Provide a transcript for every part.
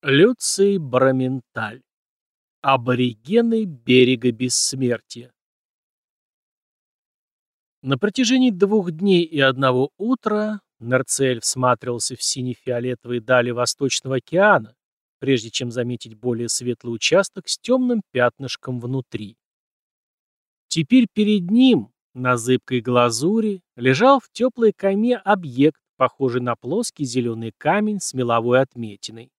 Люций Браменталь. Аборигены берега бессмертия. На протяжении двух дней и одного утра Нерцель всматривался в сине-фиолетовые дали Восточного океана, прежде чем заметить более светлый участок с темным пятнышком внутри. Теперь перед ним, на зыбкой глазури, лежал в теплой коме объект, похожий на плоский зеленый камень с меловой отметиной.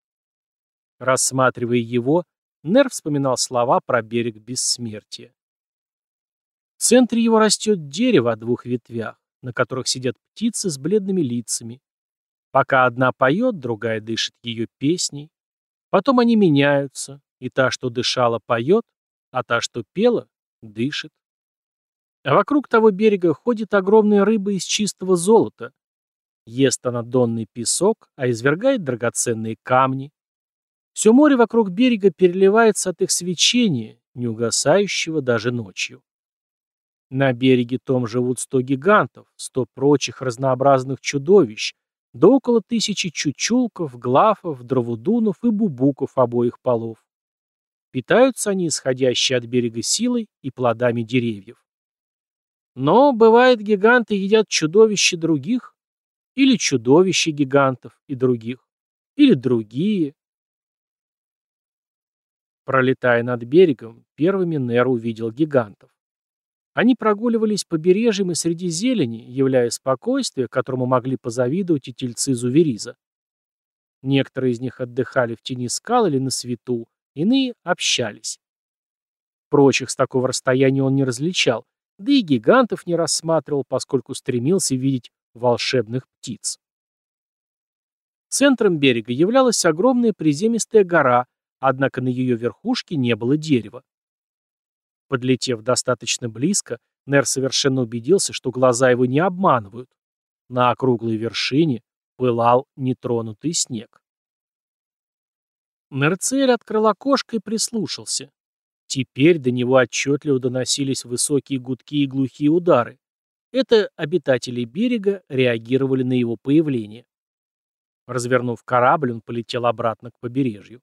Рассматривая его, Нер вспоминал слова про берег бессмертия. В центре его растет дерево о двух ветвях, на которых сидят птицы с бледными лицами. Пока одна поет, другая дышит ее песней. Потом они меняются, и та, что дышала, поет, а та, что пела, дышит. А вокруг того берега ходит огромная рыба из чистого золота. Ест она донный песок, а извергает драгоценные камни. Все море вокруг берега переливается от их свечения, не угасающего даже ночью. На береге том живут сто гигантов, сто прочих разнообразных чудовищ, да около тысячи чучулков, глафов, дровудунов и бубуков обоих полов. Питаются они исходящей от берега силой и плодами деревьев. Но, бывает, гиганты едят чудовища других, или чудовища гигантов и других, или другие, Пролетая над берегом, первыми Нер увидел гигантов. Они прогуливались побережьем и среди зелени, являя спокойствие, которому могли позавидовать и тельцы Зувериза. Некоторые из них отдыхали в тени скал или на свету, иные общались. Прочих с такого расстояния он не различал, да и гигантов не рассматривал, поскольку стремился видеть волшебных птиц. Центром берега являлась огромная приземистая гора, однако на ее верхушке не было дерева. Подлетев достаточно близко, Нер совершенно убедился, что глаза его не обманывают. На округлой вершине пылал нетронутый снег. Нерцель открыл окошко и прислушался. Теперь до него отчетливо доносились высокие гудки и глухие удары. Это обитатели берега реагировали на его появление. Развернув корабль, он полетел обратно к побережью.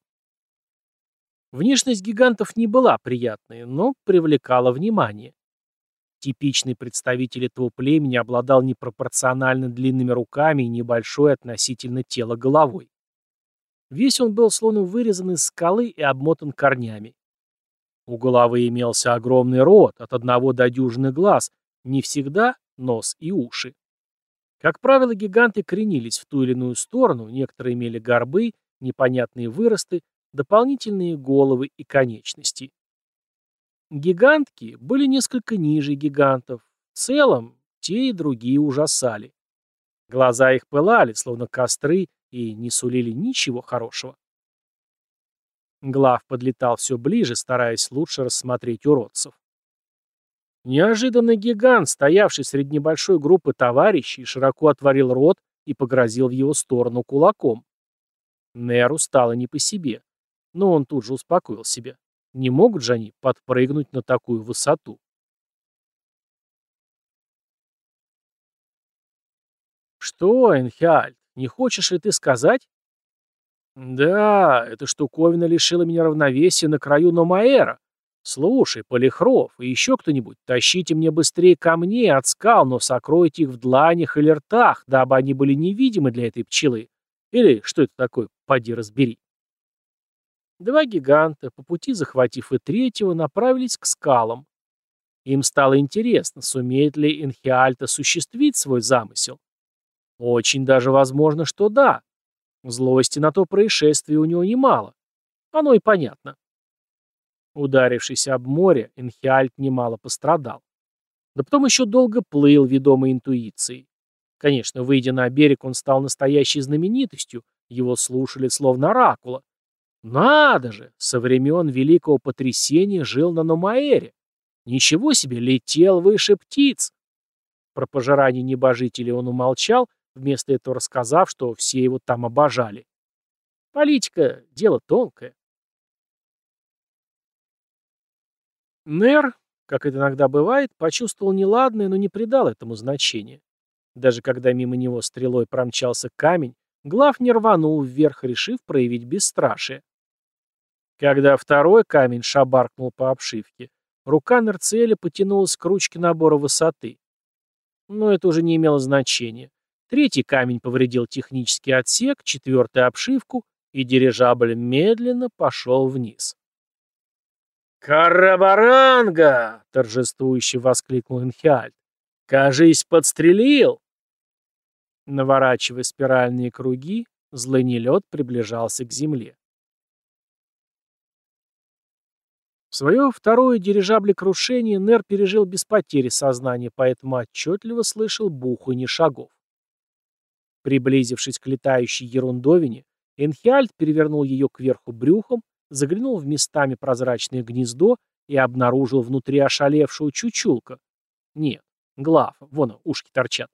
Внешность гигантов не была приятной, но привлекала внимание. Типичный представитель этого племени обладал непропорционально длинными руками и небольшой относительно тела головой. Весь он был словно вырезан из скалы и обмотан корнями. У головы имелся огромный рот, от одного до дюжины глаз, не всегда нос и уши. Как правило, гиганты кренились в ту или иную сторону, некоторые имели горбы, непонятные выросты, дополнительные головы и конечности. Гигантки были несколько ниже гигантов. В целом, те и другие ужасали. Глаза их пылали, словно костры, и не сулили ничего хорошего. Глав подлетал все ближе, стараясь лучше рассмотреть уродцев. Неожиданный гигант, стоявший среди небольшой группы товарищей, широко отворил рот и погрозил в его сторону кулаком. Неру стало не по себе. Но он тут же успокоил себя. Не могут же они подпрыгнуть на такую высоту. «Что, Энхиальд, не хочешь ли ты сказать?» «Да, эта штуковина лишила меня равновесия на краю Номаэра. Слушай, Полихров и еще кто-нибудь, тащите мне быстрее камней от скал, но сокройте их в дланях или ртах, дабы они были невидимы для этой пчелы. Или что это такое, поди разбери». Два гиганта, по пути захватив и третьего, направились к скалам. Им стало интересно, сумеет ли Энхиальт осуществить свой замысел. Очень даже возможно, что да. Злости на то происшествие у него немало. Оно и понятно. Ударившись об море, Энхиальт немало пострадал. Да потом еще долго плыл, ведомой интуицией. Конечно, выйдя на берег, он стал настоящей знаменитостью, его слушали словно оракула. Надо же, со времен Великого Потрясения жил на Номаэре. Ничего себе, летел выше птиц. Про пожирание небожителей он умолчал, вместо этого рассказав, что все его там обожали. Политика — дело тонкое. Нер, как это иногда бывает, почувствовал неладное, но не придал этому значения. Даже когда мимо него стрелой промчался камень, Глав не рванул вверх, решив проявить бесстрашие. Когда второй камень шабаркнул по обшивке, рука Нерцеля потянулась к ручке набора высоты. Но это уже не имело значения. Третий камень повредил технический отсек, четвертый — обшивку, и дирижабль медленно пошел вниз. «Карабаранга!» — торжествующе воскликнул Инхиальд. «Кажись, подстрелил!» Наворачивая спиральные круги, злыний лед приближался к земле. Свое второе дирижаблекрушение Нер пережил без потери сознания, поэтому отчетливо слышал буханье шагов. Приблизившись к летающей ерундовине, Энхиальд перевернул ее кверху брюхом, заглянул в местами прозрачное гнездо и обнаружил внутри ошалевшую чучулка. Нет, глав, вон ушки торчат.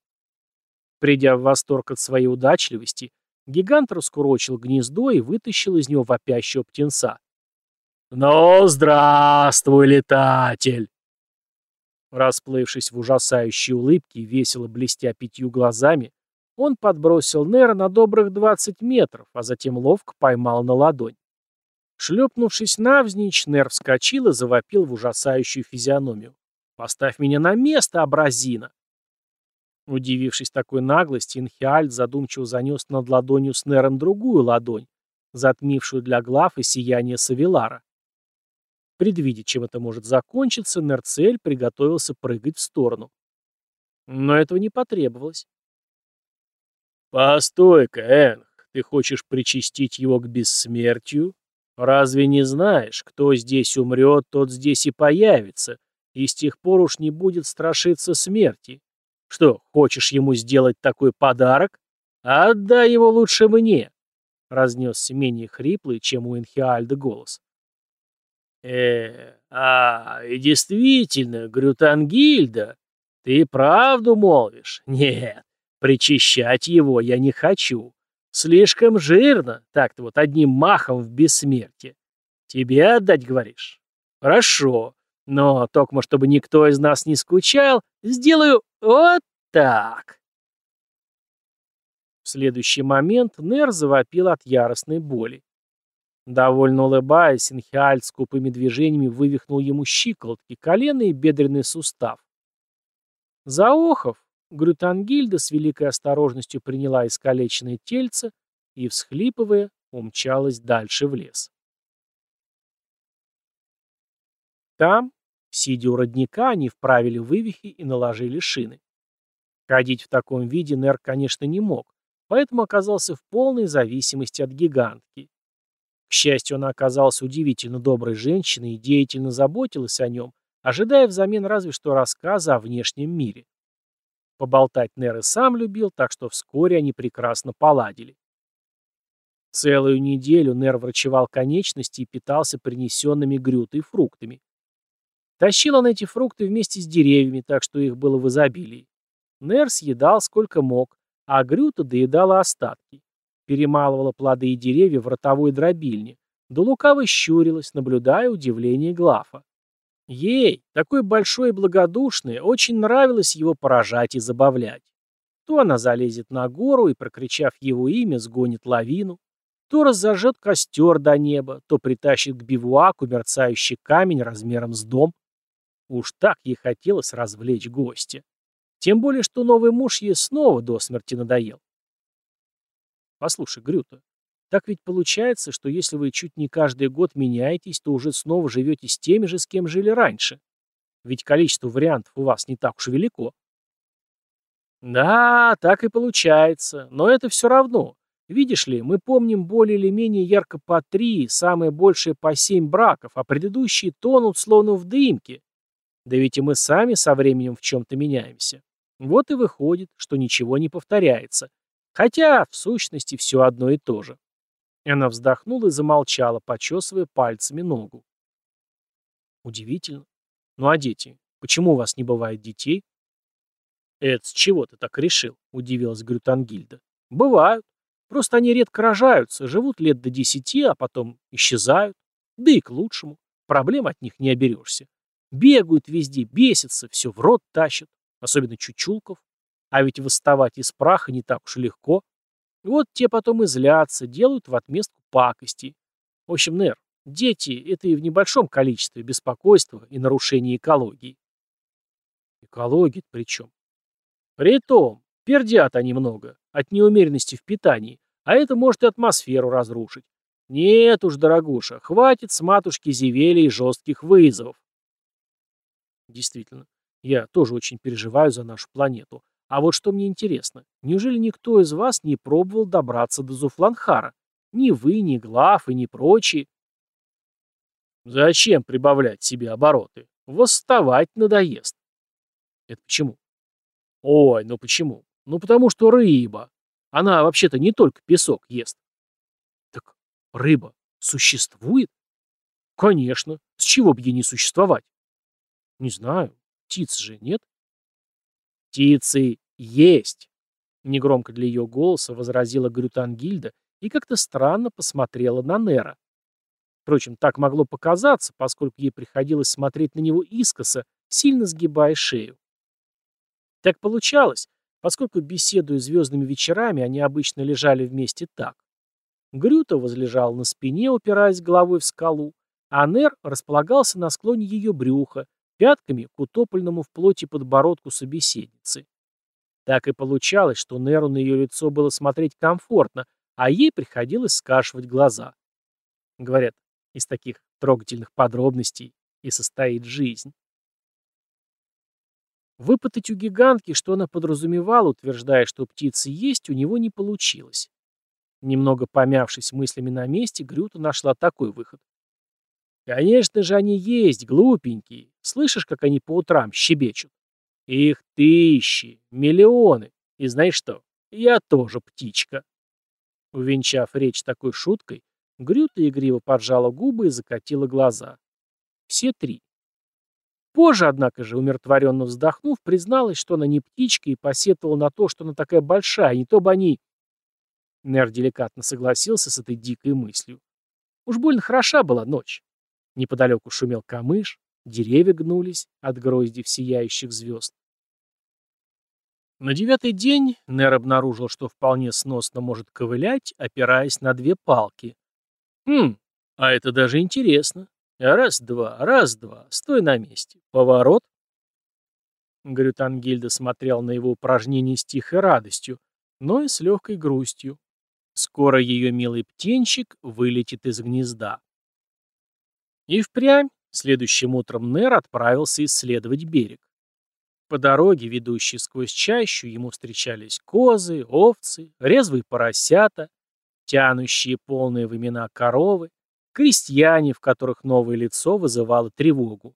Придя в восторг от своей удачливости, гигант раскурочил гнездо и вытащил из него вопящего птенца. «Ну, здравствуй, летатель!» Расплывшись в ужасающей улыбке и весело блестя пятью глазами, он подбросил Нера на добрых 20 метров, а затем ловко поймал на ладонь. Шлепнувшись навзничь, Нер вскочил и завопил в ужасающую физиономию. «Поставь меня на место, абразина!» Удивившись такой наглости, Инхиальд задумчиво занес над ладонью с Нером другую ладонь, затмившую для глав и сияние Савилара. Предвидя, чем это может закончиться, Нерцель приготовился прыгать в сторону. Но этого не потребовалось. «Постой-ка, Энг, ты хочешь причастить его к бессмертию? Разве не знаешь, кто здесь умрет, тот здесь и появится, и с тех пор уж не будет страшиться смерти? Что, хочешь ему сделать такой подарок? Отдай его лучше мне!» Разнесся менее хриплый, чем у Энхиальда голос. «Э, а, и действительно, Грютангильда, ты правду молвишь? Нет, Причищать его я не хочу. Слишком жирно, так-то вот одним махом в бессмертие. Тебе отдать, говоришь? Хорошо. Но, только чтобы никто из нас не скучал, сделаю вот так. В следующий момент Нер завопил от яростной боли. Довольно улыбаясь, Инхиальд скупыми движениями вывихнул ему щиколотки, колено и бедренный сустав. Заохов, Грютангильда с великой осторожностью приняла искалеченное тельце и, всхлипывая, умчалась дальше в лес. Там, сидя у родника, они вправили вывихи и наложили шины. Ходить в таком виде Нер, конечно, не мог, поэтому оказался в полной зависимости от гигантки. К счастью, она оказалась удивительно доброй женщиной и деятельно заботилась о нем, ожидая взамен разве что рассказа о внешнем мире. Поболтать Нер и сам любил, так что вскоре они прекрасно поладили. Целую неделю Нер врачевал конечности и питался принесенными грютой фруктами. Тащил он эти фрукты вместе с деревьями, так что их было в изобилии. Нер съедал сколько мог, а Грюта доедала остатки. Перемалывала плоды и деревья в ротовой дробильне, да лукаво щурилась, наблюдая удивление Глафа. Ей, такой большой и благодушной, очень нравилось его поражать и забавлять. То она залезет на гору и, прокричав его имя, сгонит лавину, то разожжет костер до неба, то притащит к бивуаку мерцающий камень размером с дом. Уж так ей хотелось развлечь гостя. Тем более, что новый муж ей снова до смерти надоел. Послушай, Грюта, так ведь получается, что если вы чуть не каждый год меняетесь, то уже снова живете с теми же, с кем жили раньше. Ведь количество вариантов у вас не так уж велико. Да, так и получается, но это все равно. Видишь ли, мы помним более или менее ярко по три, самое большее по семь браков, а предыдущие тонут словно в дымке. Да ведь и мы сами со временем в чем-то меняемся. Вот и выходит, что ничего не повторяется. Хотя, в сущности, все одно и то же. Она вздохнула и замолчала, почесывая пальцами ногу. Удивительно. Ну а дети? Почему у вас не бывает детей? Это с чего ты так решил? Удивилась Грютангильда. Бывают. Просто они редко рожаются, живут лет до десяти, а потом исчезают. Да и к лучшему. Проблем от них не оберешься. Бегают везде, бесятся, все в рот тащат. Особенно чучулков. А ведь восставать из праха не так уж легко. Вот те потом и злятся, делают в отместку пакости. В общем, Нер, дети — это и в небольшом количестве беспокойства и нарушения экологии. Экология при чем? Притом, пердят они много, от неумеренности в питании, а это может и атмосферу разрушить. Нет уж, дорогуша, хватит с матушки Зевели и жестких вызовов. Действительно, я тоже очень переживаю за нашу планету. А вот что мне интересно, неужели никто из вас не пробовал добраться до Зуфланхара? Ни вы, ни Глав и ни прочие. Зачем прибавлять себе обороты? Восставать надоест. Это почему? Ой, ну почему? Ну потому что рыба. Она вообще-то не только песок ест. Так рыба существует? Конечно. С чего бы ей не существовать? Не знаю. Птиц же нет. Птицы есть. Негромко для ее голоса возразила Грютангильда и как-то странно посмотрела на Нера. Впрочем, так могло показаться, поскольку ей приходилось смотреть на него искоса, сильно сгибая шею. Так получалось, поскольку, беседуя звездными вечерами, они обычно лежали вместе так. Грюта возлежал на спине, упираясь головой в скалу, а Нер располагался на склоне ее брюха, пятками к утопленному в плоти подбородку собеседницы. Так и получалось, что Неру на ее лицо было смотреть комфортно, а ей приходилось скашивать глаза. Говорят, из таких трогательных подробностей и состоит жизнь. Выпытать у гигантки, что она подразумевала, утверждая, что птицы есть, у него не получилось. Немного помявшись мыслями на месте, Грюта нашла такой выход. «Конечно же они есть, глупенькие. Слышишь, как они по утрам щебечут? Их тысячи, миллионы. И знаешь что? Я тоже птичка». Увенчав речь такой шуткой, Грюта игриво поджала губы и закатила глаза. Все три. Позже, однако же, умиротворенно вздохнув, призналась, что она не птичка и посетовала на то, что она такая большая, не то бы они... Нер деликатно согласился с этой дикой мыслью. Уж больно хороша была ночь. Неподалеку шумел камыш, деревья гнулись от гроздев сияющих звезд. На девятый день Нер обнаружил, что вполне сносно может ковылять, опираясь на две палки. Хм, а это даже интересно. Раз-два, раз-два, стой на месте. Поворот. Грютангильда смотрел на его упражнение с тихой радостью, но и с легкой грустью. Скоро ее милый птенчик вылетит из гнезда. И впрямь, следующим утром Нер отправился исследовать берег. По дороге, ведущей сквозь чащу, ему встречались козы, овцы, резвые поросята, тянущие полные в имена коровы, крестьяне, в которых новое лицо вызывало тревогу.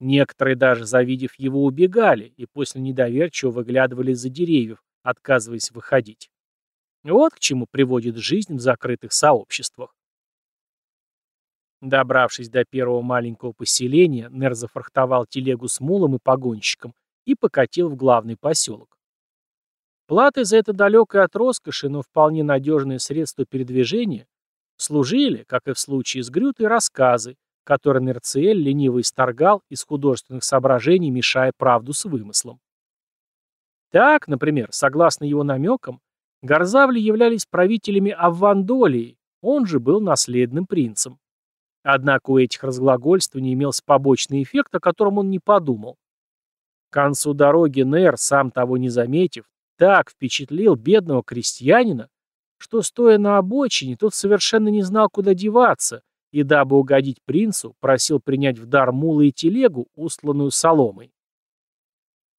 Некоторые даже, завидев его, убегали и после недоверчиво выглядывали из-за деревьев, отказываясь выходить. Вот к чему приводит жизнь в закрытых сообществах. Добравшись до первого маленького поселения, Нер зафрахтовал телегу с мулом и погонщиком и покатил в главный поселок. Платой за это далекое от роскоши, но вполне надежное средство передвижения служили, как и в случае с Грютой, рассказы, которые Нерциэль лениво исторгал из художественных соображений, мешая правду с вымыслом. Так, например, согласно его намекам, Горзавли являлись правителями Аввандолии, он же был наследным принцем. Однако у этих разглагольствований имелся побочный эффект, о котором он не подумал. К концу дороги Нер, сам того не заметив, так впечатлил бедного крестьянина, что, стоя на обочине, тот совершенно не знал, куда деваться, и, дабы угодить принцу, просил принять в дар мулы и телегу, устланную соломой.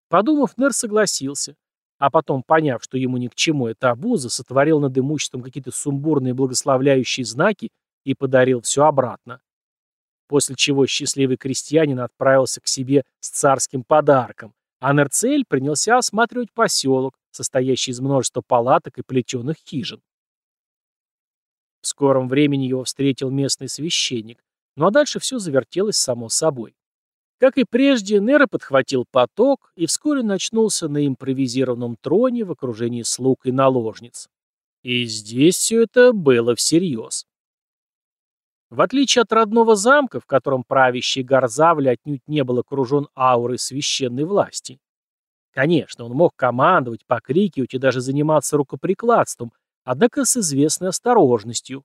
Подумав, Нер согласился, а потом, поняв, что ему ни к чему эта обуза, сотворил над имуществом какие-то сумбурные благословляющие знаки и подарил все обратно. После чего счастливый крестьянин отправился к себе с царским подарком, а Нерцель принялся осматривать поселок, состоящий из множества палаток и плетеных хижин. В скором времени его встретил местный священник, ну а дальше все завертелось само собой. Как и прежде, Нера подхватил поток и вскоре начнулся на импровизированном троне в окружении слуг и наложниц. И здесь все это было всерьез. В отличие от родного замка, в котором правящий Гарзавль отнюдь не был окружен аурой священной власти. Конечно, он мог командовать, покрикивать и даже заниматься рукоприкладством, однако с известной осторожностью.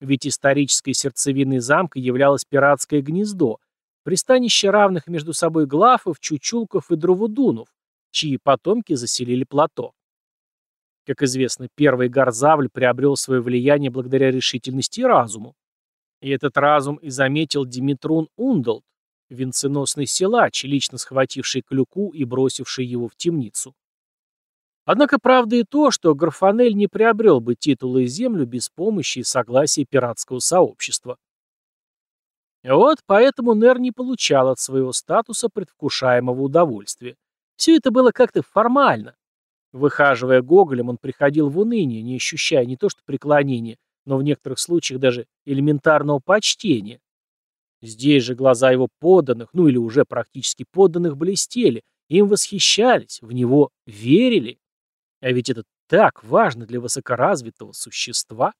Ведь исторической сердцевиной замка являлось пиратское гнездо, пристанище равных между собой глафов, чучулков и дровудунов, чьи потомки заселили плато. Как известно, первый Гарзавль приобрел свое влияние благодаря решительности и разуму. И этот разум и заметил Димитрун Ундалт, венценосный силач, лично схвативший клюку и бросивший его в темницу. Однако правда и то, что Гарфанель не приобрел бы титулы и землю без помощи и согласия пиратского сообщества. Вот поэтому Нер не получал от своего статуса предвкушаемого удовольствия. Все это было как-то формально. Выхаживая Гоголем, он приходил в уныние, не ощущая не то что преклонения, но в некоторых случаях даже элементарного почтения. Здесь же глаза его подданных, ну или уже практически подданных, блестели, им восхищались, в него верили. А ведь это так важно для высокоразвитого существа.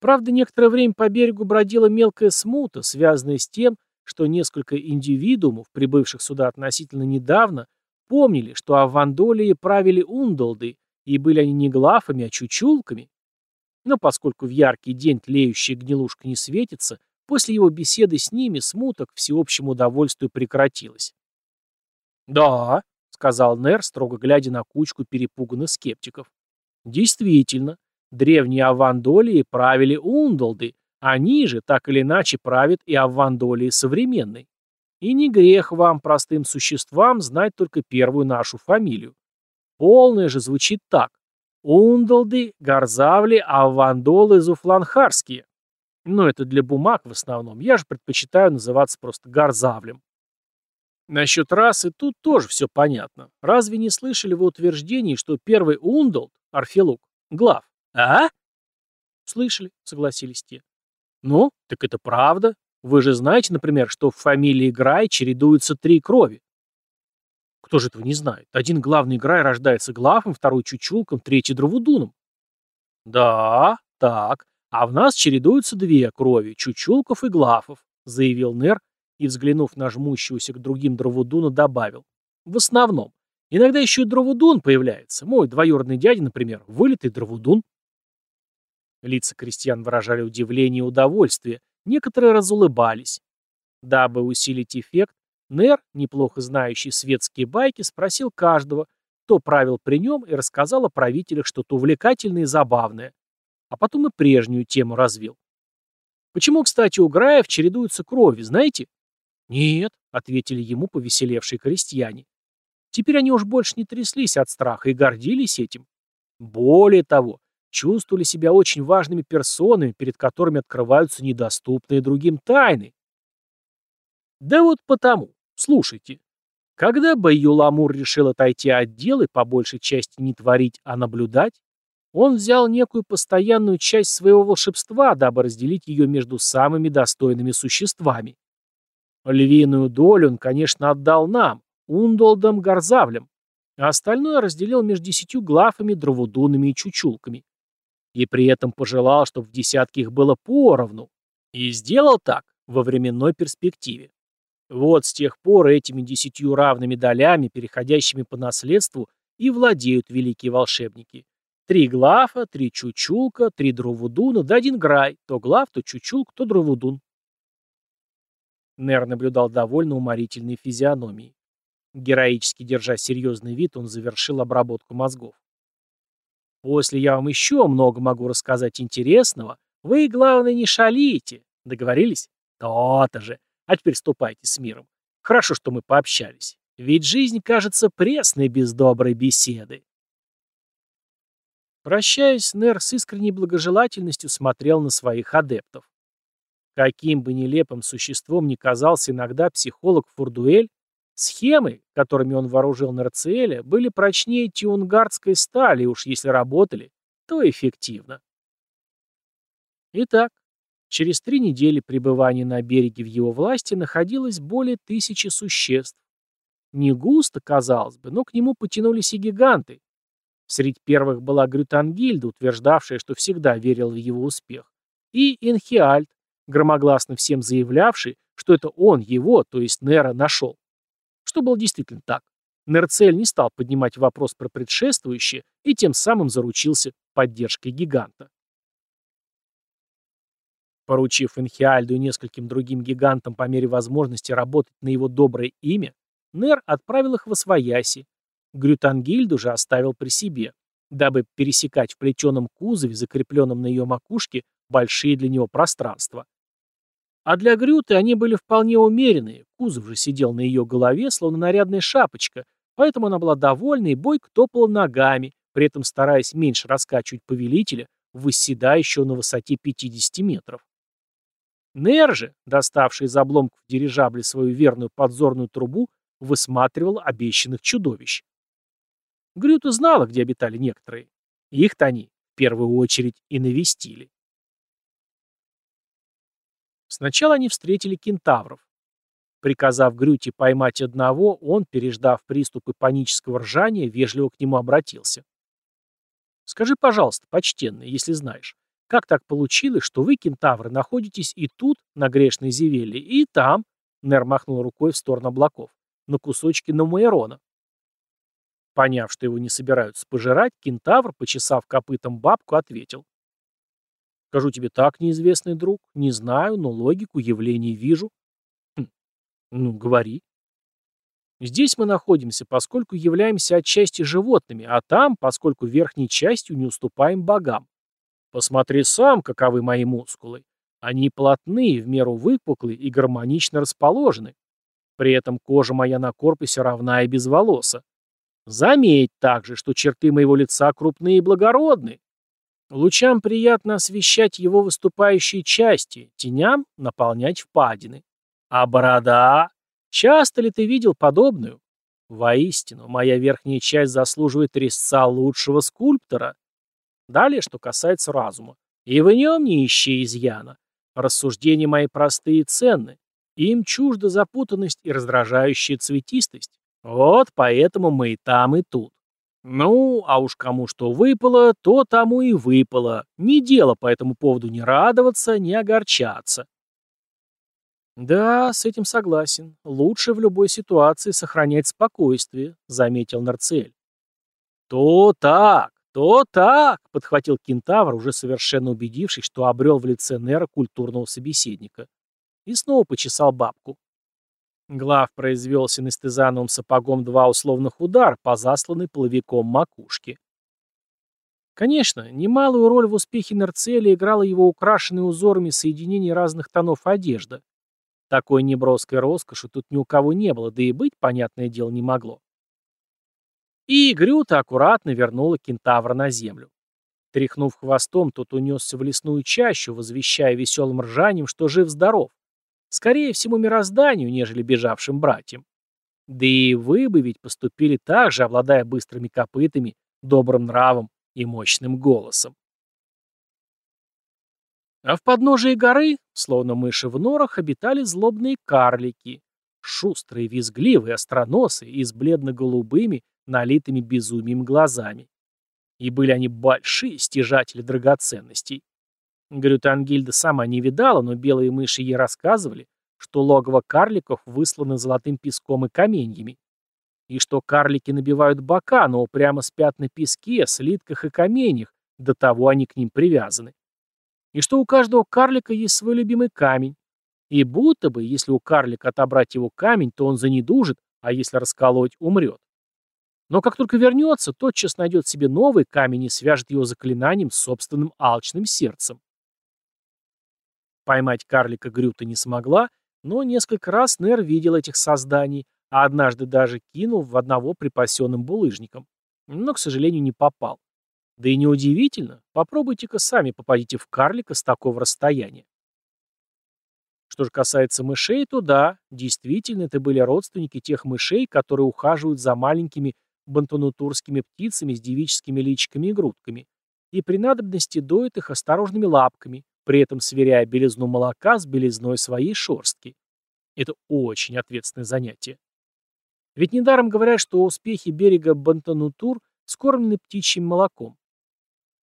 Правда, некоторое время по берегу бродила мелкая смута, связанная с тем, что несколько индивидуумов, прибывших сюда относительно недавно, помнили, что Авандолии правили ундолды, и были они не глафами, а чучулками. Но поскольку в яркий день тлеющая гнилушка не светится, после его беседы с ними смуток всеобщему удовольствию прекратилась. «Да», — сказал Нер, строго глядя на кучку перепуганных скептиков. «Действительно, древние Авандолии правили Ундолды, они же, так или иначе, правят и Авандолии современной. И не грех вам, простым существам, знать только первую нашу фамилию. Полное же звучит так. Ундалды, Гарзавли, Авандолы, Зуфланхарские. Но это для бумаг в основном. Я же предпочитаю называться просто Гарзавлем. Насчет расы тут тоже все понятно. Разве не слышали вы утверждений, что первый Ундалд, Арфилук, глав? А? Слышали, согласились те. Ну, так это правда. Вы же знаете, например, что в фамилии Грай чередуются три крови. Кто же этого не знает? Один главный Грай рождается главом, второй чучулком, третий дровудуном. Да, так. А в нас чередуются две крови, чучулков и главов, заявил Нер и, взглянув на жмущегося к другим дровудуна, добавил. В основном. Иногда еще и дровудун появляется. Мой двоюродный дядя, например, вылитый дровудун. Лица крестьян выражали удивление и удовольствие, некоторые разулыбались. Дабы усилить эффект, Нер, неплохо знающий светские байки, спросил каждого, кто правил при нем, и рассказал о правителях что-то увлекательное и забавное. А потом и прежнюю тему развил. Почему, кстати, у Граев чередуются крови, знаете? Нет, ответили ему повеселевшие крестьяне. Теперь они уж больше не тряслись от страха и гордились этим. Более того, чувствовали себя очень важными персонами, перед которыми открываются недоступные другим тайны. Да вот потому. Слушайте, когда Байюламур решил отойти от дел и по большей части не творить, а наблюдать, он взял некую постоянную часть своего волшебства, дабы разделить ее между самыми достойными существами. Львиную долю он, конечно, отдал нам, Ундолдам Гарзавлям, а остальное разделил между десятью главами, дровудунами и чучулками. И при этом пожелал, чтобы в десятке их было поровну. И сделал так во временной перспективе. Вот с тех пор этими десятью равными долями, переходящими по наследству, и владеют великие волшебники. Три глафа, три чучулка, три дровудуна, да один грай, то глав, то чучулк, то дровудун. Нер наблюдал довольно уморительной физиономией. Героически держа серьезный вид, он завершил обработку мозгов. «После я вам еще много могу рассказать интересного. Вы, главное, не шалите. Договорились? То-то же. А теперь ступайте с миром. Хорошо, что мы пообщались. Ведь жизнь кажется пресной без доброй беседы. Прощаясь, Нер с искренней благожелательностью смотрел на своих адептов. Каким бы нелепым существом ни казался иногда психолог Фурдуэль, схемы, которыми он вооружил Нерциэля, были прочнее тюнгардской стали, уж если работали, то эффективно. Итак, Через три недели пребывания на береге в его власти находилось более тысячи существ. Не густо, казалось бы, но к нему потянулись и гиганты. Среди первых была Грютангильда, утверждавшая, что всегда верил в его успех, и Инхиальд, громогласно всем заявлявший, что это он его, то есть Нера, нашел. Что было действительно так. Нерцель не стал поднимать вопрос про предшествующее и тем самым заручился поддержкой гиганта. Поручив Энхиальду и нескольким другим гигантам по мере возможности работать на его доброе имя, Нер отправил их в Освояси. Грютангильду же оставил при себе, дабы пересекать в плетеном кузове, закрепленном на ее макушке, большие для него пространства. А для Грюты они были вполне умеренные, кузов же сидел на ее голове, словно нарядная шапочка, поэтому она была довольна и бойко топала ногами, при этом стараясь меньше раскачивать повелителя, восседающего на высоте 50 метров. Нер же, доставший из обломков дирижабля свою верную подзорную трубу, высматривал обещанных чудовищ. Грюта знала, где обитали некоторые. Их-то они, в первую очередь, и навестили. Сначала они встретили кентавров. Приказав Грюте поймать одного, он, переждав приступы панического ржания, вежливо к нему обратился. «Скажи, пожалуйста, почтенный, если знаешь, как так получилось, что вы, кентавры, находитесь и тут, на грешной Зевеле, и там, Нер махнул рукой в сторону облаков, на кусочке Намуэрона. Поняв, что его не собираются пожирать, кентавр, почесав копытом бабку, ответил. Скажу тебе так, неизвестный друг, не знаю, но логику явлений вижу. Хм. Ну, говори. Здесь мы находимся, поскольку являемся отчасти животными, а там, поскольку верхней частью не уступаем богам. Посмотри сам, каковы мои мускулы. Они плотные, в меру выпуклые и гармонично расположены. При этом кожа моя на корпусе равна и без волоса. Заметь также, что черты моего лица крупные и благородны. Лучам приятно освещать его выступающие части, теням наполнять впадины. А борода? Часто ли ты видел подобную? Воистину, моя верхняя часть заслуживает резца лучшего скульптора. Далее, что касается разума. И в нем не ищи изъяна. Рассуждения мои простые и ценны. Им чужда запутанность и раздражающая цветистость. Вот поэтому мы и там, и тут. Ну, а уж кому что выпало, то тому и выпало. Не дело по этому поводу не радоваться, не огорчаться. Да, с этим согласен. Лучше в любой ситуации сохранять спокойствие, заметил Нарцель. То так, то так, подхватил кентавр, уже совершенно убедившись, что обрел в лице Нера культурного собеседника. И снова почесал бабку. Глав произвел синестезановым сапогом два условных удара по засланной половиком макушке. Конечно, немалую роль в успехе Нерцеля играла его украшенные узорами соединение разных тонов одежда. Такой неброской роскоши тут ни у кого не было, да и быть, понятное дело, не могло. И Грюта аккуратно вернула кентавра на землю. Тряхнув хвостом, тот унесся в лесную чащу, возвещая веселым ржанием, что жив-здоров, Скорее всему, мирозданию, нежели бежавшим братьям. Да и вы бы ведь поступили так же, обладая быстрыми копытами, добрым нравом и мощным голосом. А в подножии горы, словно мыши в норах, обитали злобные карлики, шустрые, визгливые, остроносые и с бледно-голубыми, налитыми безумием глазами. И были они большие стяжатели драгоценностей. Грютангильда сама не видала, но белые мыши ей рассказывали, что логово карликов выслано золотым песком и каменьями, и что карлики набивают бока, но прямо спят на песке, слитках и каменьях, до того они к ним привязаны. И что у каждого карлика есть свой любимый камень, и будто бы, если у карлика отобрать его камень, то он занедужит, а если расколоть, умрет. Но как только вернется, тотчас найдет себе новый камень и свяжет его заклинанием с собственным алчным сердцем. Поймать карлика Грюта не смогла, но несколько раз Нер видел этих созданий, а однажды даже кинул в одного припасенным булыжником. Но, к сожалению, не попал. Да и неудивительно, попробуйте-ка сами попадите в карлика с такого расстояния. Что же касается мышей, то да, действительно, это были родственники тех мышей, которые ухаживают за маленькими бантонутурскими птицами с девическими личиками и грудками, и при надобности доят их осторожными лапками, при этом сверяя белизну молока с белизной своей шерстки. Это очень ответственное занятие. Ведь недаром говорят, что успехи берега Бантанутур скормлены птичьим молоком.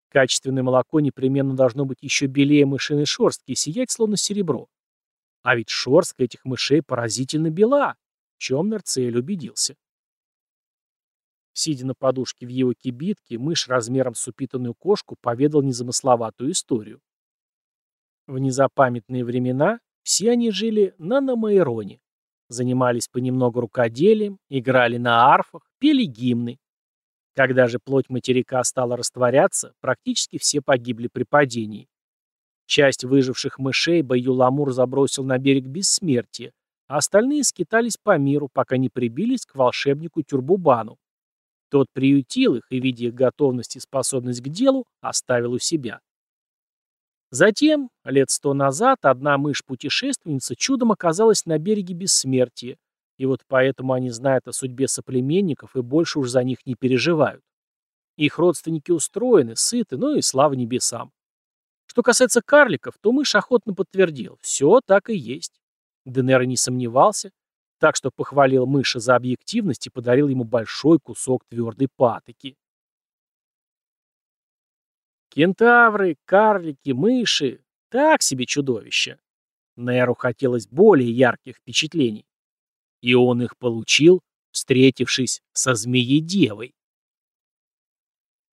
Качественное молоко непременно должно быть еще белее мышиной шерстки и сиять словно серебро. А ведь шерстка этих мышей поразительно бела, в чем Нарцель убедился. Сидя на подушке в его кибитке, мышь размером с упитанную кошку поведал незамысловатую историю. В незапамятные времена все они жили на Намаэроне, занимались понемногу рукоделием, играли на арфах, пели гимны. Когда же плоть материка стала растворяться, практически все погибли при падении. Часть выживших мышей Баюламур забросил на берег бессмертия, а остальные скитались по миру, пока не прибились к волшебнику Тюрбубану. Тот приютил их и, видя их готовность и способность к делу, оставил у себя. Затем, лет сто назад, одна мышь-путешественница чудом оказалась на береге бессмертия, и вот поэтому они знают о судьбе соплеменников и больше уж за них не переживают. Их родственники устроены, сыты, ну и слава небесам. Что касается карликов, то мышь охотно подтвердил, все так и есть. Денер не сомневался, так что похвалил мыша за объективность и подарил ему большой кусок твердой патоки. Кентавры, карлики, мыши — так себе чудовища. Неру хотелось более ярких впечатлений. И он их получил, встретившись со змеей-девой.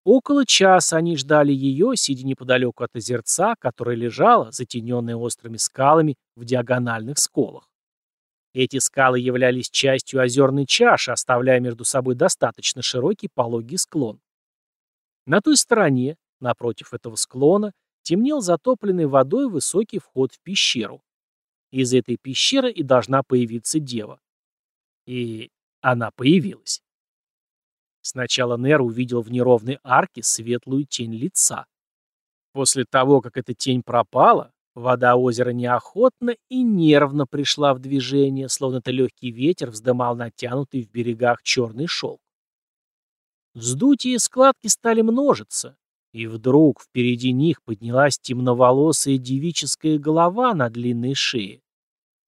Около часа они ждали ее, сидя неподалеку от озерца, которое лежало, затененное острыми скалами, в диагональных сколах. Эти скалы являлись частью озерной чаши, оставляя между собой достаточно широкий пологий склон. На той стороне, напротив этого склона, темнел затопленный водой высокий вход в пещеру. Из этой пещеры и должна появиться дева. И она появилась. Сначала Нер увидел в неровной арке светлую тень лица. После того, как эта тень пропала, вода озера неохотно и нервно пришла в движение, словно это легкий ветер вздымал натянутый в берегах черный шелк. Вздутие и складки стали множиться, и вдруг впереди них поднялась темноволосая девическая голова на длинной шее,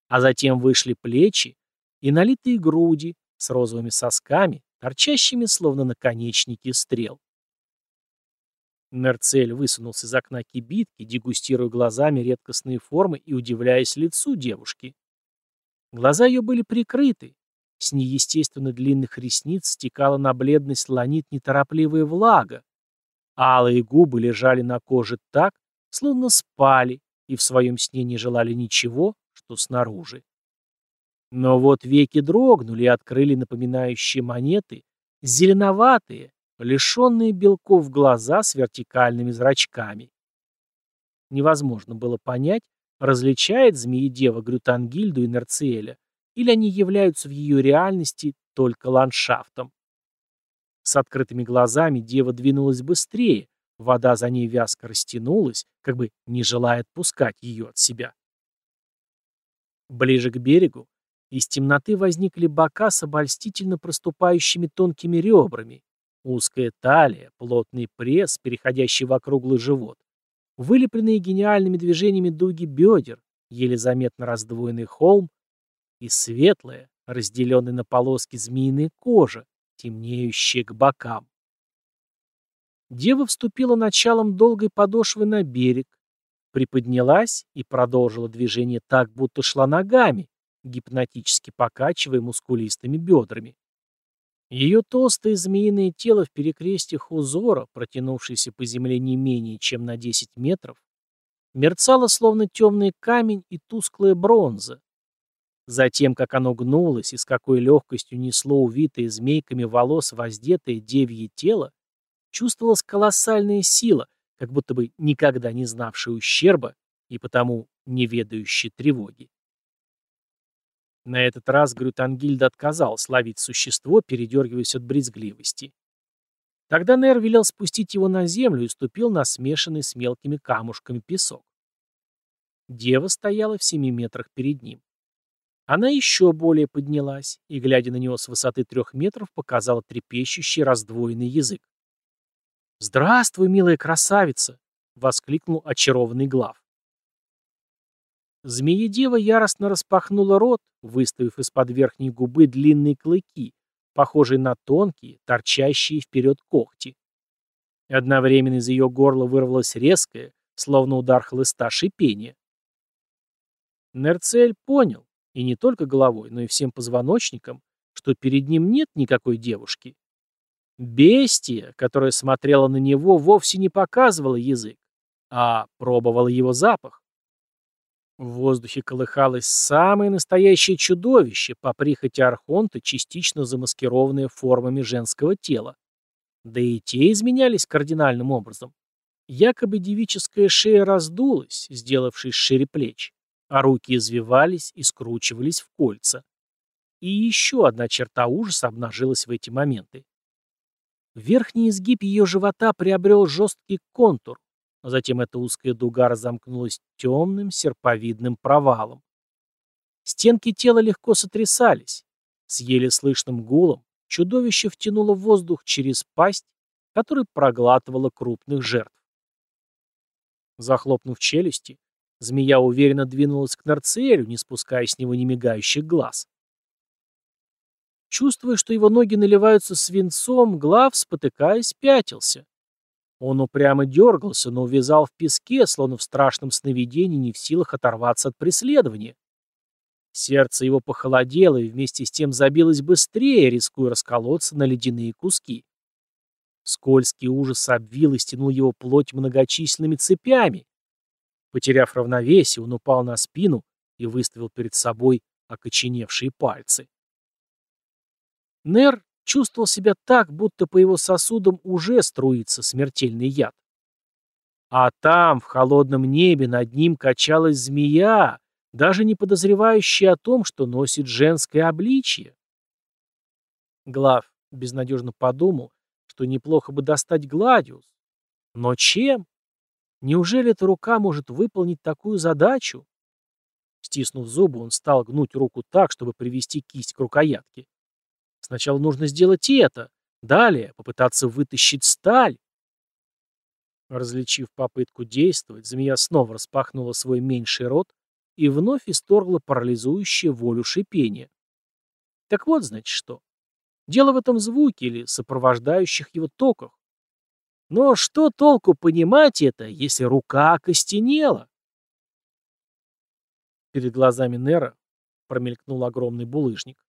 а затем вышли плечи и налитые груди с розовыми сосками, торчащими словно наконечники стрел. Мерцель высунулся из окна кибитки, дегустируя глазами редкостные формы и удивляясь лицу девушки. Глаза ее были прикрыты. С неестественно длинных ресниц стекала на бледность ланит неторопливая влага. Алые губы лежали на коже так, словно спали и в своем сне не желали ничего, что снаружи. Но вот веки дрогнули и открыли напоминающие монеты, зеленоватые, лишенные белков глаза с вертикальными зрачками. Невозможно было понять, различает змеи-дева Грютангильду и Нерциэля, или они являются в ее реальности только ландшафтом. С открытыми глазами дева двинулась быстрее, вода за ней вязко растянулась, как бы не желая отпускать ее от себя. Ближе к берегу из темноты возникли бока с обольстительно проступающими тонкими ребрами, узкая талия, плотный пресс, переходящий в округлый живот, вылепленные гениальными движениями дуги бедер, еле заметно раздвоенный холм и светлая, разделенная на полоски змеиная кожа, темнеющая к бокам. Дева вступила началом долгой подошвы на берег, приподнялась и продолжила движение так, будто шла ногами, гипнотически покачивая мускулистыми бедрами. Ее толстое змеиное тело в перекрестьях узора, протянувшееся по земле не менее чем на 10 метров, мерцало словно темный камень и тусклая бронза. Затем, как оно гнулось и с какой легкостью несло увитое змейками волос воздетое девье тело, чувствовалась колоссальная сила, как будто бы никогда не знавшая ущерба и потому не ведающая тревоги. На этот раз Грютангильда отказалась ловить существо, передергиваясь от брезгливости. Тогда Нер велел спустить его на землю и ступил на смешанный с мелкими камушками песок. Дева стояла в семи метрах перед ним. Она еще более поднялась и, глядя на него с высоты трех метров, показала трепещущий раздвоенный язык. «Здравствуй, милая красавица!» — воскликнул очарованный глав. Змеедева яростно распахнула рот, выставив из-под верхней губы длинные клыки, похожие на тонкие, торчащие вперед когти. Одновременно из ее горла вырвалось резкое, словно удар хлыста, шипение. Нерцель понял, и не только головой, но и всем позвоночником, что перед ним нет никакой девушки. Бестия, которая смотрела на него, вовсе не показывала язык, а пробовала его запах. В воздухе колыхалось самое настоящее чудовище, по прихоти Архонта, частично замаскированное формами женского тела. Да и те изменялись кардинальным образом. Якобы девическая шея раздулась, сделавшись шире плеч, а руки извивались и скручивались в кольца. И еще одна черта ужаса обнажилась в эти моменты. Верхний изгиб ее живота приобрел жесткий контур, затем эта узкая дуга разомкнулась темным серповидным провалом. Стенки тела легко сотрясались. С еле слышным гулом чудовище втянуло воздух через пасть, которая проглатывала крупных жертв. Захлопнув челюсти, змея уверенно двинулась к Нарциэлю, не спуская с него немигающих глаз. Чувствуя, что его ноги наливаются свинцом, Глав, спотыкаясь, пятился. Он упрямо дергался, но увязал в песке, словно в страшном сновидении, не в силах оторваться от преследования. Сердце его похолодело и вместе с тем забилось быстрее, рискуя расколоться на ледяные куски. Скользкий ужас обвил и стянул его плоть многочисленными цепями. Потеряв равновесие, он упал на спину и выставил перед собой окоченевшие пальцы. Нер чувствовал себя так, будто по его сосудам уже струится смертельный яд. А там, в холодном небе, над ним качалась змея, даже не подозревающая о том, что носит женское обличье. Глав безнадежно подумал, что неплохо бы достать Гладиус. Но чем? Неужели эта рука может выполнить такую задачу? Стиснув зубы, он стал гнуть руку так, чтобы привести кисть к рукоятке. Сначала нужно сделать это. Далее попытаться вытащить сталь. Различив попытку действовать, змея снова распахнула свой меньший рот и вновь исторгла парализующее волю шипение. Так вот, значит, что. Дело в этом звуке или сопровождающих его токах. Но что толку понимать это, если рука окостенела? Перед глазами Нера промелькнул огромный булыжник.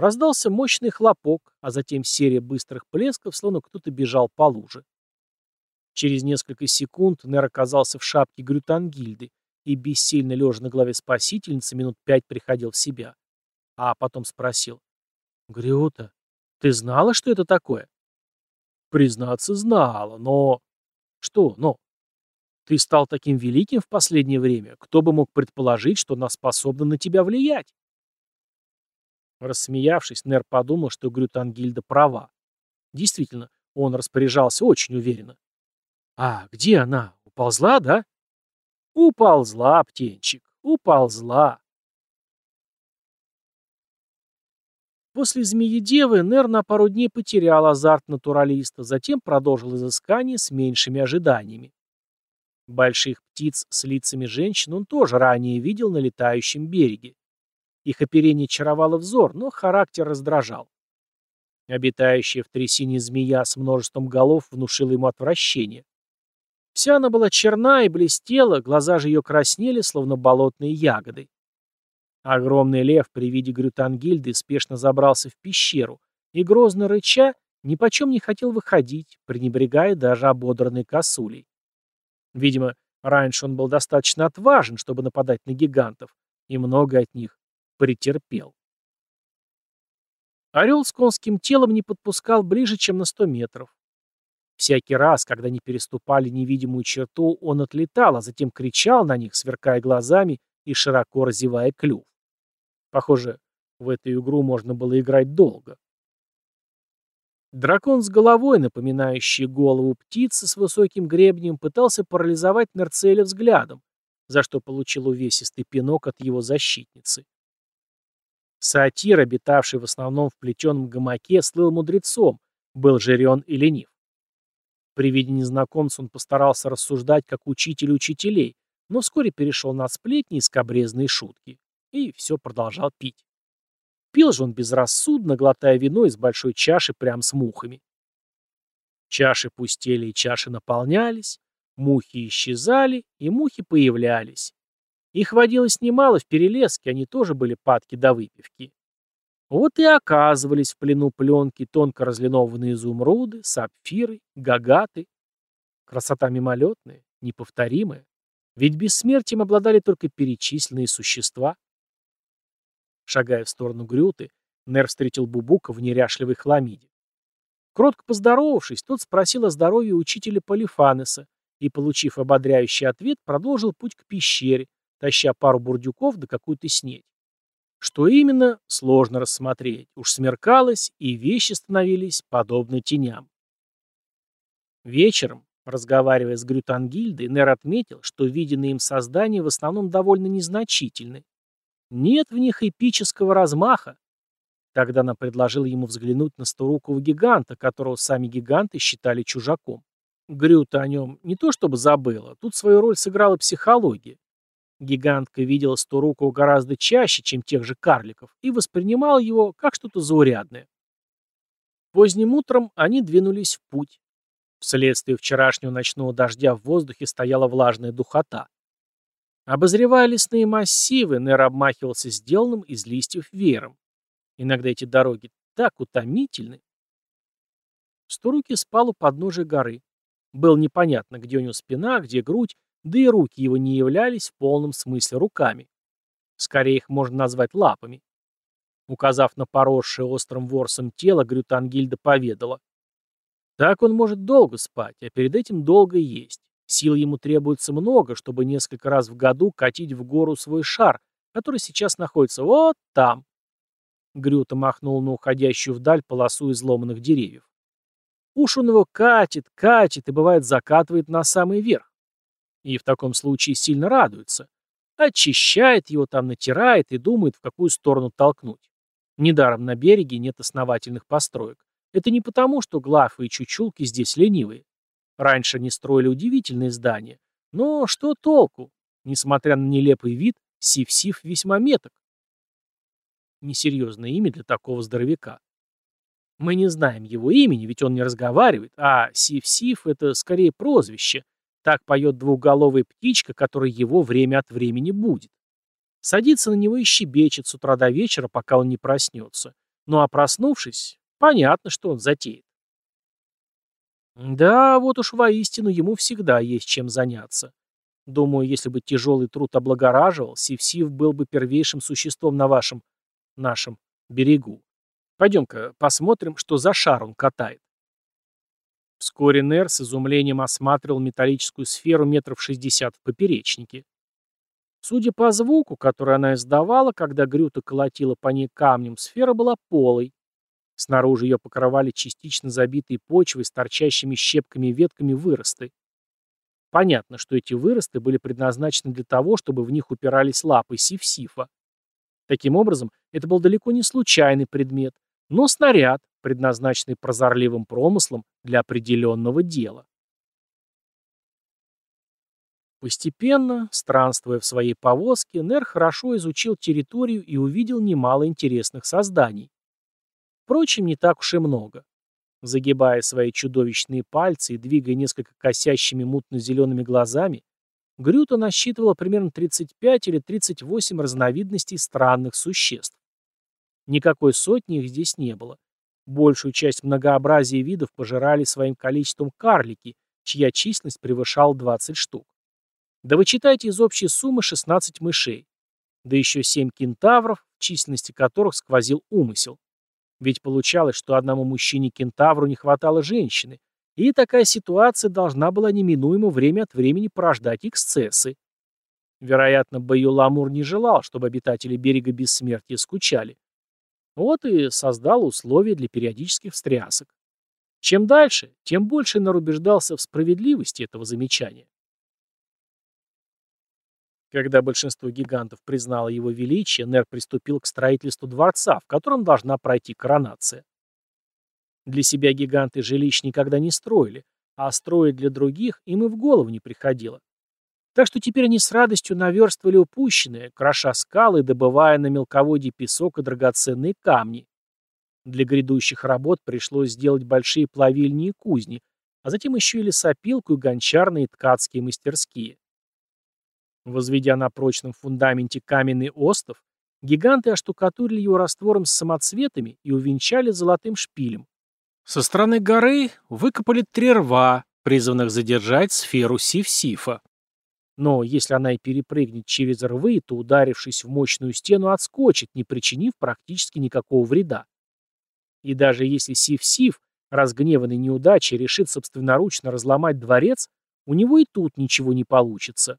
Раздался мощный хлопок, а затем серия быстрых плесков, словно кто-то бежал по луже. Через несколько секунд Нер оказался в шапке Грютангильды и, бессильно лежа на голове спасительницы, минут пять приходил в себя. А потом спросил. «Грюта, ты знала, что это такое?» «Признаться, знала, но...» «Что «но»?» «Ты стал таким великим в последнее время. Кто бы мог предположить, что она способна на тебя влиять?» Рассмеявшись, Нер подумал, что Грютангильда права. Действительно, он распоряжался очень уверенно. «А где она? Уползла, да?» «Уползла, птенчик, уползла». После змеи-девы Нер на пару дней потерял азарт натуралиста, затем продолжил изыскание с меньшими ожиданиями. Больших птиц с лицами женщин он тоже ранее видел на летающем береге. Их оперение чаровало взор, но характер раздражал. Обитающая в трясине змея с множеством голов внушила ему отвращение. Вся она была черна и блестела, глаза же ее краснели, словно болотные ягоды. Огромный лев при виде Грютангильды спешно забрался в пещеру и, грозно рыча, нипочем не хотел выходить, пренебрегая даже ободранной косулей. Видимо, раньше он был достаточно отважен, чтобы нападать на гигантов, и много от них претерпел. Орел с конским телом не подпускал ближе, чем на сто метров. Всякий раз, когда они переступали невидимую черту, он отлетал, а затем кричал на них, сверкая глазами и широко разевая клюв. Похоже, в эту игру можно было играть долго. Дракон с головой, напоминающий голову птицы с высоким гребнем, пытался парализовать Нерцеля взглядом, за что получил увесистый пинок от его защитницы. Сатир, обитавший в основном в плетеном гамаке, слыл мудрецом, был жирен и ленив. При виде незнакомца он постарался рассуждать как учитель учителей, но вскоре перешел на сплетни и скобрезные шутки. И все продолжал пить. Пил же он безрассудно, глотая вино из большой чаши прямо с мухами. Чаши пустели и чаши наполнялись, мухи исчезали, и мухи появлялись. Их водилось немало в перелеске, они тоже были падки до выпивки. Вот и оказывались в плену пленки тонко разлинованные изумруды, сапфиры, гагаты. Красота мимолетная, неповторимая. Ведь бессмертием обладали только перечисленные существа. Шагая в сторону Грюты, Нер встретил Бубука в неряшливой хламиде. Кротко поздоровавшись, тот спросил о здоровье учителя Полифанеса и, получив ободряющий ответ, продолжил путь к пещере, таща пару бурдюков да какую-то снедь. Что именно, сложно рассмотреть. Уж смеркалось, и вещи становились подобны теням. Вечером, разговаривая с Грютангильдой, Нер отметил, что виденные им создания в основном довольно незначительны. Нет в них эпического размаха. Тогда она предложила ему взглянуть на сторукого гиганта, которого сами гиганты считали чужаком. Грюта о нем не то чтобы забыла, тут свою роль сыграла психология. Гигантка видела Сторукова гораздо чаще, чем тех же карликов, и воспринимала его как что-то заурядное. Поздним утром они двинулись в путь. Вследствие вчерашнего ночного дождя в воздухе стояла влажная духота. Обозревая лесные массивы, Нер обмахивался сделанным из листьев веером. Иногда эти дороги так утомительны. Сторуки спал у подножия горы. Было непонятно, где у него спина, где грудь, да и руки его не являлись в полном смысле руками. Скорее их можно назвать лапами. Указав на поросшее острым ворсом тело, Грютангильда поведала. Так он может долго спать, а перед этим долго есть. Сил ему требуется много, чтобы несколько раз в году катить в гору свой шар, который сейчас находится вот там. Грюта махнул на уходящую вдаль полосу изломанных деревьев. Уж он его катит, катит и, бывает, закатывает на самый верх и в таком случае сильно радуется. Очищает его там, натирает и думает, в какую сторону толкнуть. Недаром на береге нет основательных построек. Это не потому, что глафы и чучулки здесь ленивые. Раньше они строили удивительные здания. Но что толку? Несмотря на нелепый вид, Сив-Сив весьма меток. Несерьезное имя для такого здоровяка. Мы не знаем его имени, ведь он не разговаривает, а Сив-Сив — это скорее прозвище, так поет двухголовая птичка, которая его время от времени будет. Садится на него и щебечет с утра до вечера, пока он не проснется. Ну а проснувшись, понятно, что он затеет. Да, вот уж воистину ему всегда есть чем заняться. Думаю, если бы тяжелый труд облагораживал, Сив-Сив был бы первейшим существом на вашем, нашем берегу. Пойдем-ка посмотрим, что за шар он катает. Вскоре Нер с изумлением осматривал металлическую сферу метров шестьдесят в поперечнике. Судя по звуку, который она издавала, когда Грюта колотила по ней камнем, сфера была полой. Снаружи ее покрывали частично забитые почвой с торчащими щепками и ветками выросты. Понятно, что эти выросты были предназначены для того, чтобы в них упирались лапы сиф-сифа. Таким образом, это был далеко не случайный предмет, но снаряд, предназначенный прозорливым промыслом для определенного дела. Постепенно, странствуя в своей повозке, Нер хорошо изучил территорию и увидел немало интересных созданий. Впрочем, не так уж и много. Загибая свои чудовищные пальцы и двигая несколько косящими мутно-зелеными глазами, Грюта насчитывала примерно 35 или 38 разновидностей странных существ. Никакой сотни их здесь не было. Большую часть многообразия видов пожирали своим количеством карлики, чья численность превышала 20 штук. Да вы читайте из общей суммы 16 мышей. Да еще 7 кентавров, в численности которых сквозил умысел. Ведь получалось, что одному мужчине-кентавру не хватало женщины, и такая ситуация должна была неминуемо время от времени порождать эксцессы. Вероятно, Баюламур не желал, чтобы обитатели берега бессмертия скучали. Вот и создал условия для периодических встрясок. Чем дальше, тем больше Нер убеждался в справедливости этого замечания. Когда большинство гигантов признало его величие, Нер приступил к строительству дворца, в котором должна пройти коронация. Для себя гиганты жилищ никогда не строили, а строить для других им и в голову не приходило. Так что теперь они с радостью наверстывали упущенное, кроша скалы, добывая на мелководье песок и драгоценные камни. Для грядущих работ пришлось сделать большие плавильни и кузни, а затем еще и лесопилку и гончарные ткацкие мастерские. Возведя на прочном фундаменте каменный остов, гиганты оштукатурили его раствором с самоцветами и увенчали золотым шпилем. Со стороны горы выкопали три рва, призванных задержать сферу Сиф-Сифа. Но если она и перепрыгнет через рвы, то, ударившись в мощную стену, отскочит, не причинив практически никакого вреда. И даже если Сив-Сив, разгневанный неудачей, решит собственноручно разломать дворец, у него и тут ничего не получится.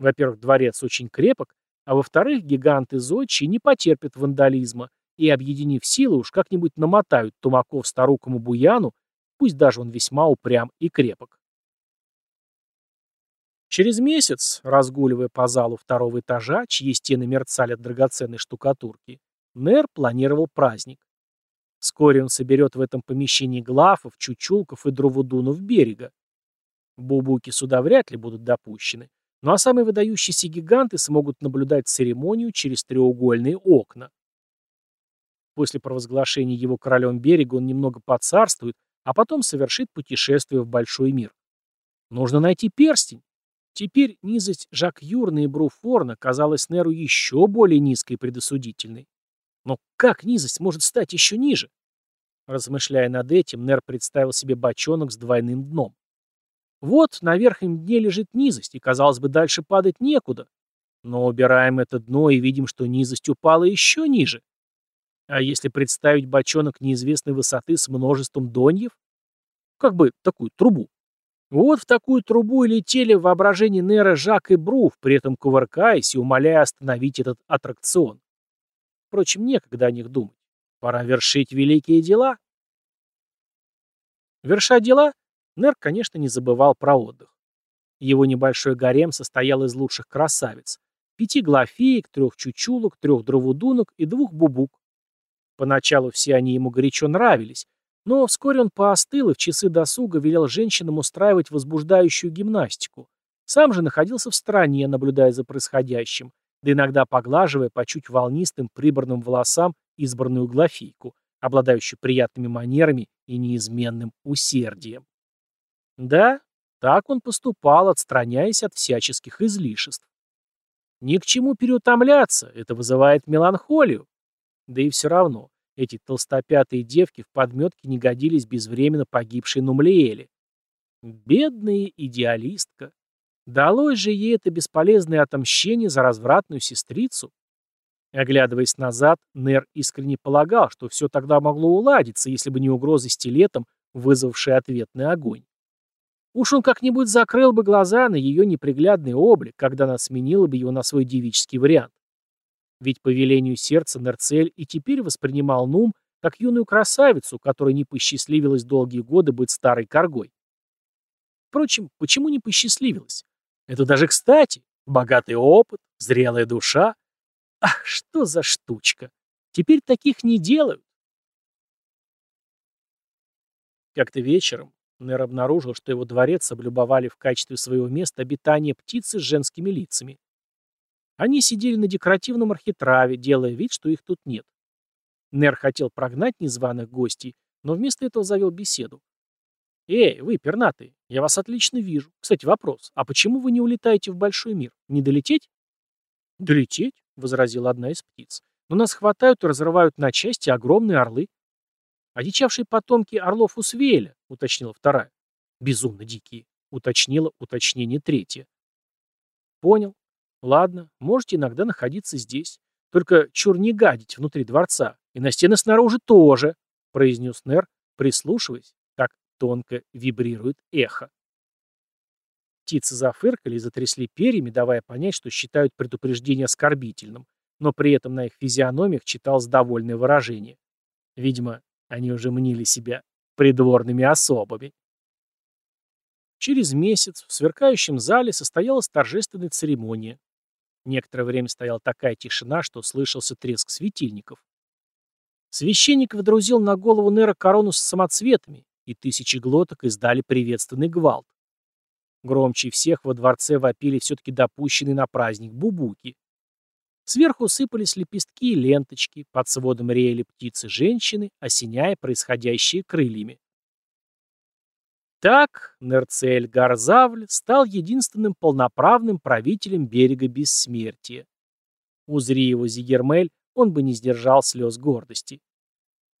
Во-первых, дворец очень крепок, а во-вторых, гиганты Зодчи не потерпят вандализма и, объединив силы, уж как-нибудь намотают тумаков старукому буяну, пусть даже он весьма упрям и крепок. Через месяц, разгуливая по залу второго этажа, чьи стены мерцали от драгоценной штукатурки, Нер планировал праздник. Вскоре он соберет в этом помещении глафов, чучулков и дровудунов берега. Бубуки сюда вряд ли будут допущены, ну а самые выдающиеся гиганты смогут наблюдать церемонию через треугольные окна. После провозглашения его королем берега он немного поцарствует, а потом совершит путешествие в большой мир. Нужно найти перстень. Теперь низость Жак Юрна и Бруфорна казалась Неру еще более низкой и предосудительной. Но как низость может стать еще ниже? Размышляя над этим, Нер представил себе бочонок с двойным дном. Вот на верхнем дне лежит низость, и, казалось бы, дальше падать некуда. Но убираем это дно и видим, что низость упала еще ниже. А если представить бочонок неизвестной высоты с множеством доньев? Как бы такую трубу. Вот в такую трубу и летели в воображении Нера Жак и Бруф, при этом кувыркаясь и умоляя остановить этот аттракцион. Впрочем, некогда о них думать. Пора вершить великие дела. Верша дела, Нер, конечно, не забывал про отдых. Его небольшой гарем состоял из лучших красавиц. Пяти глафеек, трех чучулок, трех дровудунок и двух бубук. Поначалу все они ему горячо нравились, но вскоре он поостыл и в часы досуга велел женщинам устраивать возбуждающую гимнастику. Сам же находился в стороне, наблюдая за происходящим, да иногда поглаживая по чуть волнистым приборным волосам избранную глафийку, обладающую приятными манерами и неизменным усердием. Да, так он поступал, отстраняясь от всяческих излишеств. Ни к чему переутомляться, это вызывает меланхолию. Да и все равно, эти толстопятые девки в подметке не годились безвременно погибшей Нумлеэле. Бедная идеалистка. Далось же ей это бесполезное отомщение за развратную сестрицу. Оглядываясь назад, Нер искренне полагал, что все тогда могло уладиться, если бы не угрозы стилетом, вызвавшие ответный огонь. Уж он как-нибудь закрыл бы глаза на ее неприглядный облик, когда она сменила бы его на свой девический вариант. Ведь по велению сердца Нерцель и теперь воспринимал Нум как юную красавицу, которой не посчастливилось долгие годы быть старой коргой. Впрочем, почему не посчастливилось? Это даже кстати. Богатый опыт, зрелая душа. Ах, что за штучка. Теперь таких не делают. Как-то вечером Нер обнаружил, что его дворец облюбовали в качестве своего места обитания птицы с женскими лицами. Они сидели на декоративном архитраве, делая вид, что их тут нет. Нер хотел прогнать незваных гостей, но вместо этого завел беседу. «Эй, вы, пернатые, я вас отлично вижу. Кстати, вопрос, а почему вы не улетаете в большой мир? Не долететь?» «Долететь?» — возразила одна из птиц. «Но нас хватают и разрывают на части огромные орлы». «Одичавшие потомки орлов Усвееля», — уточнила вторая. «Безумно дикие», — уточнила уточнение третье. «Понял. Ладно, можете иногда находиться здесь. Только чур не гадить внутри дворца. И на стены снаружи тоже», — произнес Нер, прислушиваясь, Тонко вибрирует эхо. Птицы зафыркали и затрясли перьями, давая понять, что считают предупреждение оскорбительным, но при этом на их физиономиях читалось довольное выражение. Видимо, они уже мнили себя придворными особами. Через месяц в сверкающем зале состоялась торжественная церемония. Некоторое время стояла такая тишина, что слышался треск светильников. Священник водрузил на голову Нера корону с самоцветами, и тысячи глоток издали приветственный гвалт. Громче всех во дворце вопили все-таки допущенные на праздник бубуки. Сверху сыпались лепестки и ленточки, под сводом реяли птицы-женщины, осеняя происходящее крыльями. Так Нерцель Гарзавль стал единственным полноправным правителем берега бессмертия. Узри его Зигермель, он бы не сдержал слез гордости.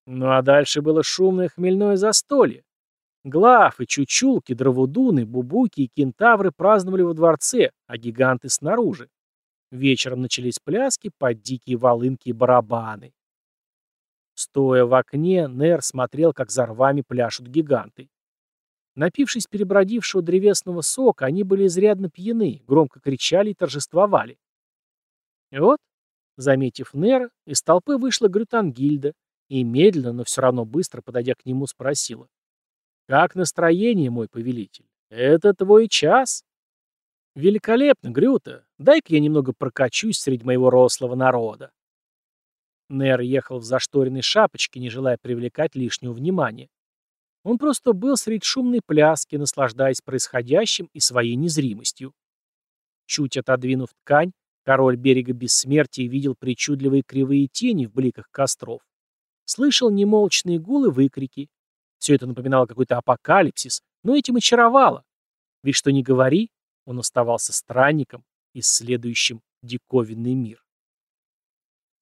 Ну а дальше было шумное хмельное застолье. Глав и чучулки, дроводуны, бубуки и кентавры праздновали во дворце, а гиганты снаружи. Вечером начались пляски под дикие волынки и барабаны. Стоя в окне, Нер смотрел, как за рвами пляшут гиганты. Напившись перебродившего древесного сока, они были изрядно пьяны, громко кричали и торжествовали. И вот, заметив Нера, из толпы вышла Грютангильда и медленно, но все равно быстро, подойдя к нему, спросила. «Как настроение, мой повелитель? Это твой час?» «Великолепно, Грюта. Дай-ка я немного прокачусь среди моего рослого народа». Нер ехал в зашторенной шапочке, не желая привлекать лишнего внимания. Он просто был среди шумной пляски, наслаждаясь происходящим и своей незримостью. Чуть отодвинув ткань, король берега бессмертия видел причудливые кривые тени в бликах костров. Слышал немолчные гулы выкрики. Все это напоминало какой-то апокалипсис, но этим очаровало. Ведь что ни говори, он оставался странником, исследующим диковинный мир.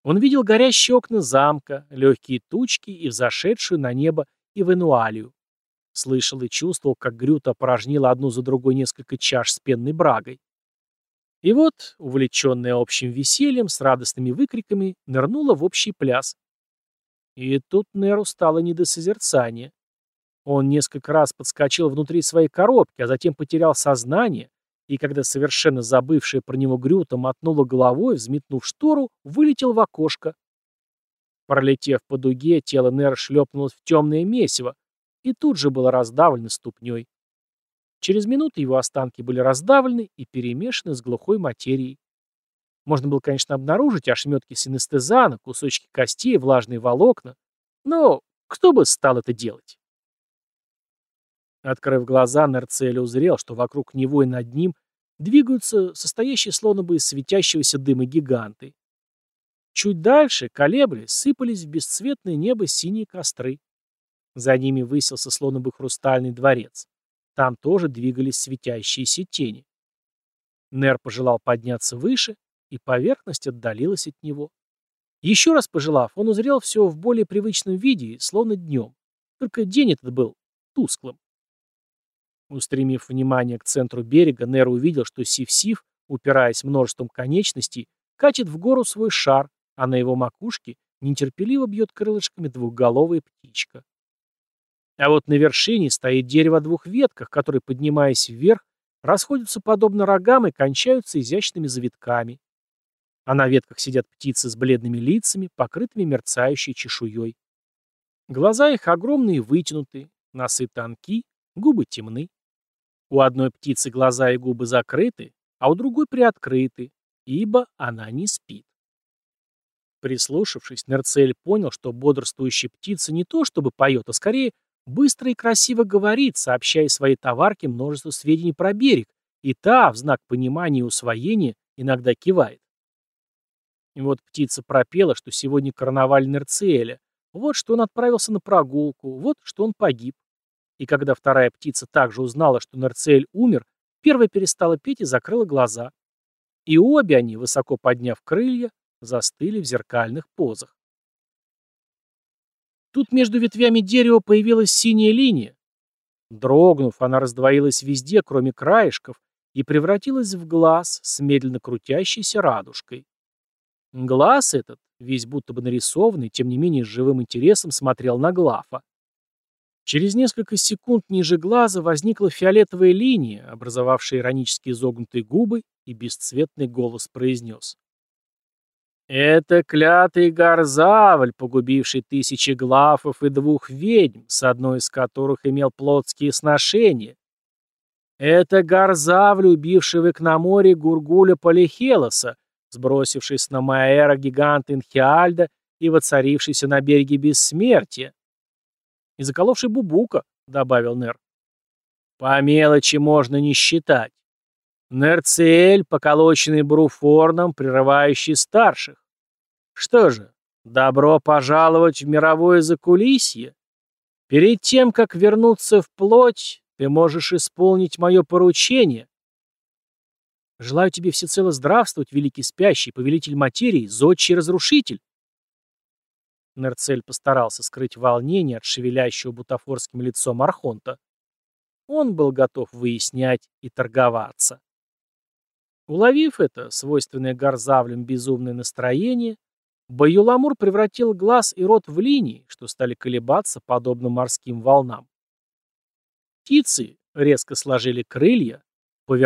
Он видел горящие окна замка, легкие тучки и взошедшую на небо и в. Слышал и чувствовал, как Грюта опорожнила одну за другой несколько чаш с пенной брагой. И вот, увлеченная общим весельем, с радостными выкриками, нырнула в общий пляс. И тут Неру стало не до созерцания. Он несколько раз подскочил внутри своей коробки, а затем потерял сознание, и когда совершенно забывшая про него Грюта мотнула головой, взметнув штору, вылетел в окошко. Пролетев по дуге, тело Нера шлепнулось в темное месиво и тут же было раздавлено ступней. Через минуту его останки были раздавлены и перемешаны с глухой материей. Можно было, конечно, обнаружить ошметки синестезана, кусочки костей, влажные волокна, но кто бы стал это делать? Открыв глаза, Нерцелли узрел, что вокруг него и над ним двигаются состоящие словно бы из светящегося дыма гиганты. Чуть дальше, колеблясь, сыпались в бесцветное небо синие костры. За ними высился словно бы хрустальный дворец. Там тоже двигались светящиеся тени. Нер пожелал подняться выше, и поверхность отдалилась от него. Еще раз пожелав, он узрел все в более привычном виде, словно днем. Только день этот был тусклым. Устремив внимание к центру берега, Нер увидел, что Сив-Сив, упираясь множеством конечностей, катит в гору свой шар, а на его макушке нетерпеливо бьет крылышками двухголовая птичка. А вот на вершине стоит дерево двух ветках, которые, поднимаясь вверх, расходятся подобно рогам и кончаются изящными завитками. А на ветках сидят птицы с бледными лицами, покрытыми мерцающей чешуей. Глаза их огромные и вытянутые, носы тонки, губы темны. У одной птицы глаза и губы закрыты, а у другой приоткрыты, ибо она не спит. Прислушавшись, Нерцель понял, что бодрствующая птица не то чтобы поет, а скорее быстро и красиво говорит, сообщая своей товарке множество сведений про берег, и та, в знак понимания и усвоения, иногда кивает. И вот птица пропела, что сегодня карнаваль Нерцеля, вот что он отправился на прогулку, вот что он погиб. И когда вторая птица также узнала, что Нерцель умер, первая перестала петь и закрыла глаза. И обе они, высоко подняв крылья, застыли в зеркальных позах. Тут между ветвями дерева появилась синяя линия. Дрогнув, она раздвоилась везде, кроме краешков, и превратилась в глаз с медленно крутящейся радужкой. Глаз этот, весь будто бы нарисованный, тем не менее с живым интересом смотрел на Глафа. Через несколько секунд ниже глаза возникла фиолетовая линия, образовавшая иронически изогнутые губы, и бесцветный голос произнес. Это клятый Гарзавль, погубивший тысячи глафов и двух ведьм, с одной из которых имел плотские сношения. Это Гарзавль, убивший в Икноморе Гургуля Полихелоса, сбросившись на Маэра гиганта Инхиальда и воцарившийся на береге бессмертия. И заколовший Бубука, добавил Нер. По мелочи можно не считать. Нерцель, поколоченный Бруфорном, прерывающий старших. Что же, добро пожаловать в мировое закулисье. Перед тем, как вернуться в плоть, ты можешь исполнить мое поручение. Желаю тебе всецело здравствовать, великий спящий, повелитель материи, зодчий разрушитель, Нерцель постарался скрыть волнение от шевелящего бутафорским лицом Архонта. Он был готов выяснять и торговаться. Уловив это, свойственное горзавлям безумное настроение, Баюламур превратил глаз и рот в линии, что стали колебаться, подобно морским волнам. Птицы резко сложили крылья,